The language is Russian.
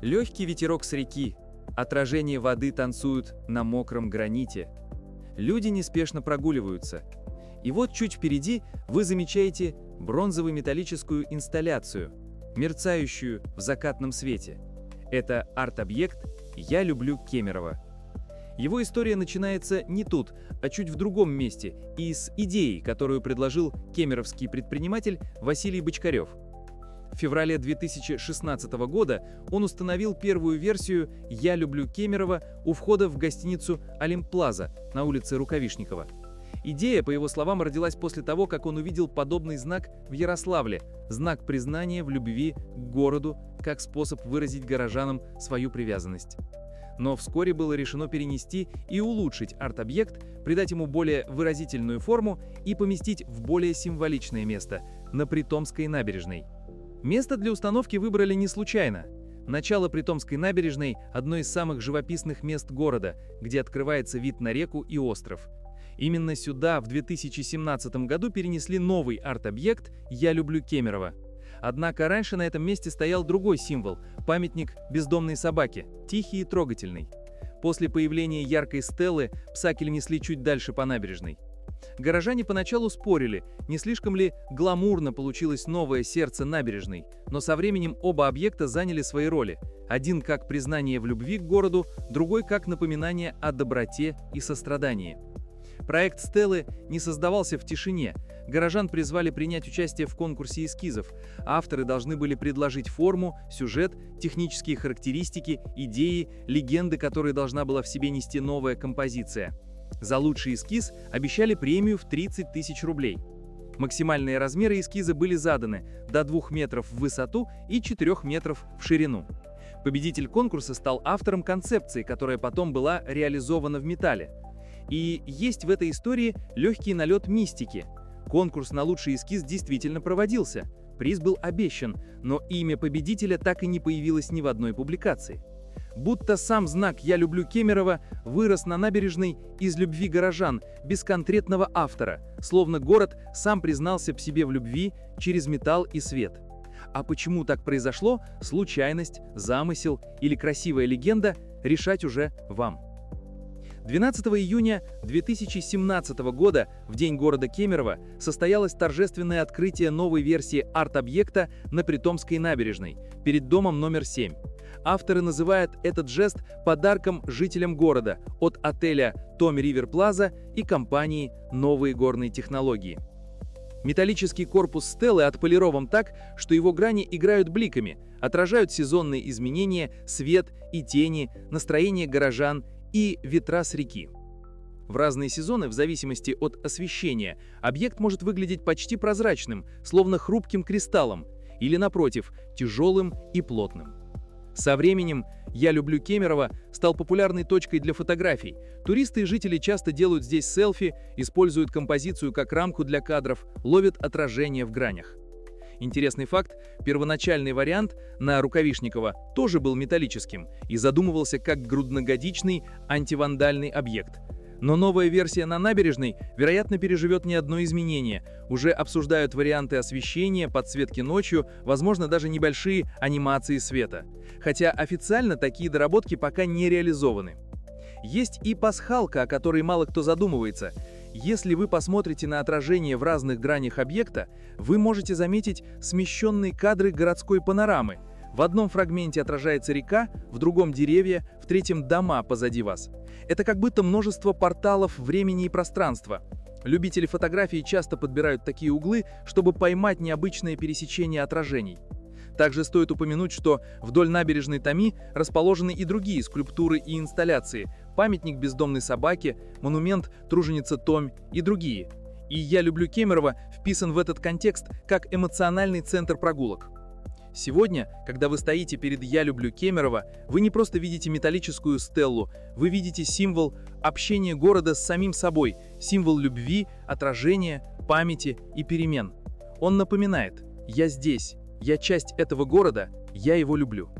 Легкий ветерок с реки, отражение воды танцуют на мокром граните. Люди неспешно прогуливаются. И вот чуть впереди вы замечаете бронзово-металлическую инсталляцию, мерцающую в закатном свете. Это арт-объект «Я люблю Кемерово». Его история начинается не тут, а чуть в другом месте и с идеей, которую предложил кемеровский предприниматель Василий Бочкарев. В феврале 2016 года он установил первую версию «Я люблю Кемерово» у входа в гостиницу «Олимплаза» на улице Рукавишникова. Идея, по его словам, родилась после того, как он увидел подобный знак в Ярославле – знак признания в любви к городу как способ выразить горожанам свою привязанность. Но вскоре было решено перенести и улучшить арт-объект, придать ему более выразительную форму и поместить в более символичное место – на Притомской набережной. Место для установки выбрали не случайно. Начало Притомской набережной – одно из самых живописных мест города, где открывается вид на реку и остров. Именно сюда в 2017 году перенесли новый арт-объект «Я люблю Кемерово». Однако раньше на этом месте стоял другой символ – памятник бездомной собаке, тихий и трогательный. После появления яркой стелы пса несли чуть дальше по набережной. Горожане поначалу спорили, не слишком ли гламурно получилось новое сердце набережной, но со временем оба объекта заняли свои роли. Один как признание в любви к городу, другой как напоминание о доброте и сострадании. Проект Стеллы не создавался в тишине. Горожан призвали принять участие в конкурсе эскизов. Авторы должны были предложить форму, сюжет, технические характеристики, идеи, легенды, которые должна была в себе нести новая композиция. За лучший эскиз обещали премию в 30 тысяч рублей. Максимальные размеры эскиза были заданы до 2 метров в высоту и 4 метров в ширину. Победитель конкурса стал автором концепции, которая потом была реализована в металле. И есть в этой истории легкий налет мистики. Конкурс на лучший эскиз действительно проводился. Приз был обещан, но имя победителя так и не появилось ни в одной публикации. Будто сам знак «Я люблю Кемерово» вырос на набережной из любви горожан, без конкретного автора, словно город сам признался в себе в любви через металл и свет. А почему так произошло, случайность, замысел или красивая легенда, решать уже вам. 12 июня 2017 года, в день города Кемерово, состоялось торжественное открытие новой версии арт-объекта на Притомской набережной, перед домом номер 7. Авторы называют этот жест подарком жителям города от отеля Том Ривер Плаза и компании «Новые горные технологии». Металлический корпус стелы отполирован так, что его грани играют бликами, отражают сезонные изменения, свет и тени, настроение горожан и ветра с реки. В разные сезоны, в зависимости от освещения, объект может выглядеть почти прозрачным, словно хрупким кристаллом, или, напротив, тяжелым и плотным. Со временем «Я люблю Кемерово» стал популярной точкой для фотографий. Туристы и жители часто делают здесь селфи, используют композицию как рамку для кадров, ловят отражение в гранях. Интересный факт, первоначальный вариант на Рукавишникова тоже был металлическим и задумывался как грудногодичный антивандальный объект. Но новая версия на набережной, вероятно, переживет не одно изменение. Уже обсуждают варианты освещения, подсветки ночью, возможно, даже небольшие анимации света. Хотя официально такие доработки пока не реализованы. Есть и пасхалка, о которой мало кто задумывается – если вы посмотрите на отражение в разных гранях объекта, вы можете заметить смещенные кадры городской панорамы. В одном фрагменте отражается река, в другом деревья, в третьем дома позади вас. Это как будто множество порталов времени и пространства. Любители фотографии часто подбирают такие углы, чтобы поймать необычное пересечение отражений. Также стоит упомянуть, что вдоль набережной Томи расположены и другие скульптуры и инсталляции, памятник бездомной собаке, монумент труженица Том и другие. И «Я люблю Кемерово» вписан в этот контекст как эмоциональный центр прогулок. Сегодня, когда вы стоите перед «Я люблю Кемерово», вы не просто видите металлическую стеллу, вы видите символ общения города с самим собой, символ любви, отражения, памяти и перемен. Он напоминает «Я здесь, я часть этого города, я его люблю».